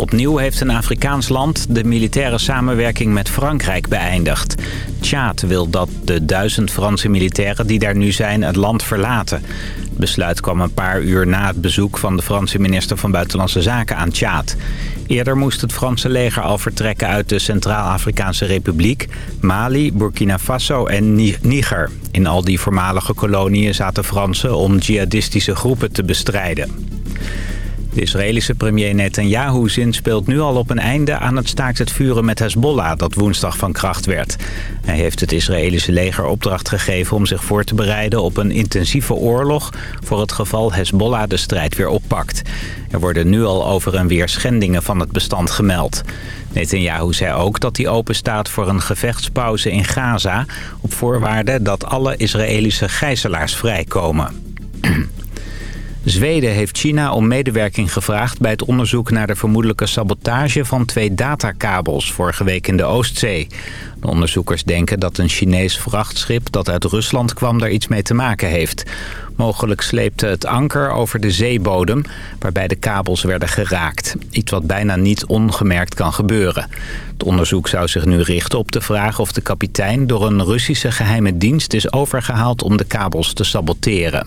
Opnieuw heeft een Afrikaans land de militaire samenwerking met Frankrijk beëindigd. Tjaad wil dat de duizend Franse militairen die daar nu zijn het land verlaten. Het besluit kwam een paar uur na het bezoek van de Franse minister van Buitenlandse Zaken aan Tjaad. Eerder moest het Franse leger al vertrekken uit de Centraal-Afrikaanse Republiek, Mali, Burkina Faso en Niger. In al die voormalige koloniën zaten Fransen om jihadistische groepen te bestrijden. De Israëlische premier Netanyahu zinspeelt nu al op een einde aan het staakt het vuren met Hezbollah dat woensdag van kracht werd. Hij heeft het Israëlische leger opdracht gegeven om zich voor te bereiden op een intensieve oorlog voor het geval Hezbollah de strijd weer oppakt. Er worden nu al over en weer schendingen van het bestand gemeld. Netanyahu zei ook dat hij open staat voor een gevechtspauze in Gaza op voorwaarde dat alle Israëlische gijzelaars vrijkomen. Zweden heeft China om medewerking gevraagd bij het onderzoek naar de vermoedelijke sabotage van twee datakabels vorige week in de Oostzee. De onderzoekers denken dat een Chinees vrachtschip dat uit Rusland kwam daar iets mee te maken heeft. Mogelijk sleepte het anker over de zeebodem waarbij de kabels werden geraakt. Iets wat bijna niet ongemerkt kan gebeuren. Het onderzoek zou zich nu richten op de vraag of de kapitein door een Russische geheime dienst is overgehaald om de kabels te saboteren.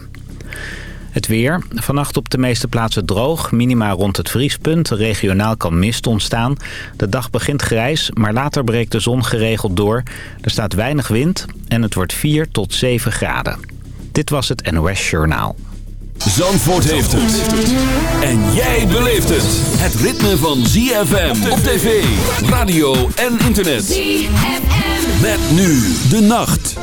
Het weer. Vannacht op de meeste plaatsen droog. Minima rond het vriespunt. Regionaal kan mist ontstaan. De dag begint grijs, maar later breekt de zon geregeld door. Er staat weinig wind en het wordt 4 tot 7 graden. Dit was het NOS Journaal. Zandvoort heeft het. En jij beleeft het. Het ritme van ZFM op tv, radio en internet. ZFM. Met nu de nacht.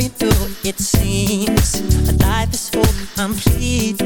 sure you it seems. Life is so complete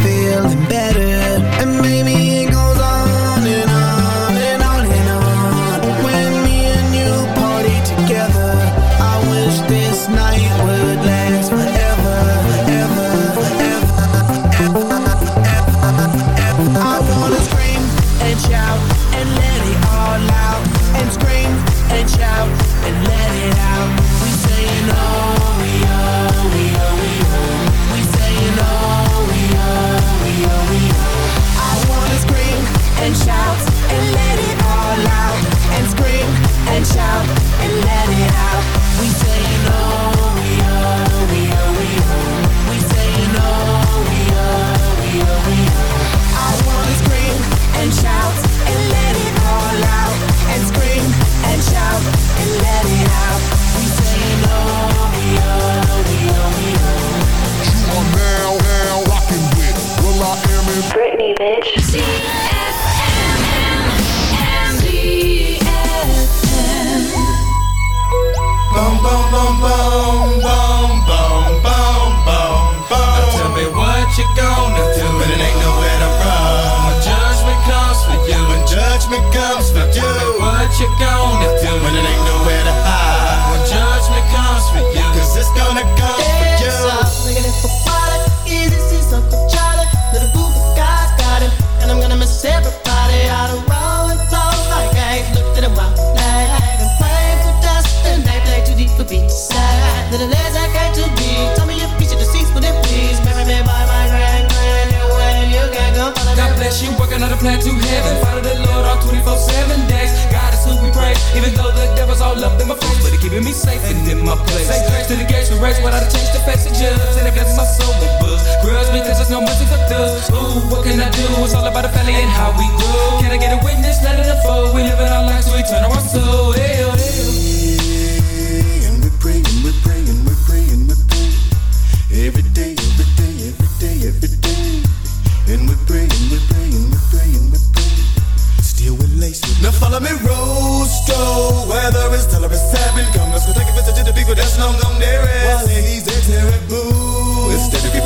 feeling better. another plan to heaven. Follow the Lord all 24 7 days. God is who we praise. Even though the devil's all up in my face, but he keeping me safe and in my place. Say grace to the gates we race, without a change the face of judge. And it my soul with books. Grudge because there's no mercy for thugs. Ooh, what can I do? It's all about the family and how we do. Can I get a witness? Let it unfold. We living our lives, we turn our soul. Ew. Oh, oh. And we're praying, we're praying, we're praying, we're praying. Every day. Follow me, Rosto. Weather is tolerant, seven. Come, let's go take a visit to the people that's long gone there.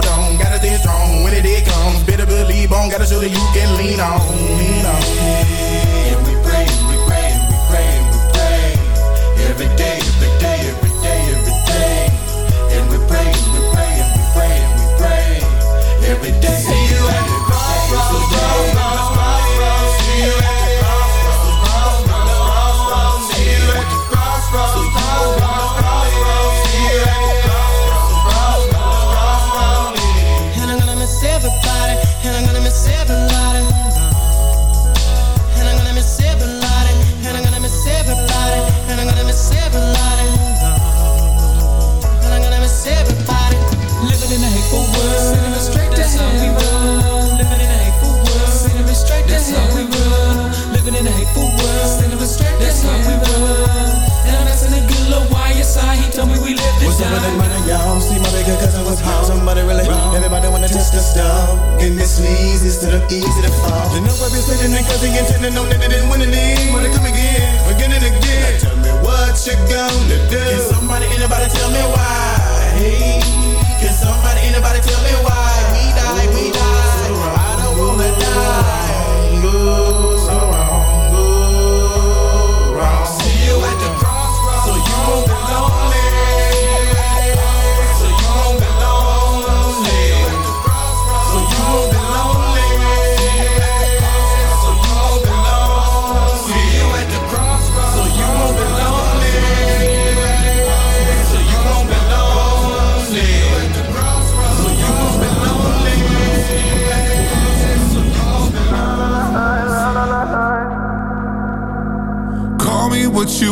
on, strong. When the day comes, better believe on. Gotta show that you can lean on, lean on. And we praying, we praying, we praying, we praying. Every day, up with money, y'all? See my bigger cousin was home. Somebody really, everybody wanna test the stuff. And this leads instead of easy to fall. You know I've been sitting and cause he intended on that they didn't win any. Wanna come again, again and again. Now tell me what you gonna do. Can somebody, anybody tell me why? Hey, can somebody, anybody tell me why?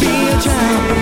be a child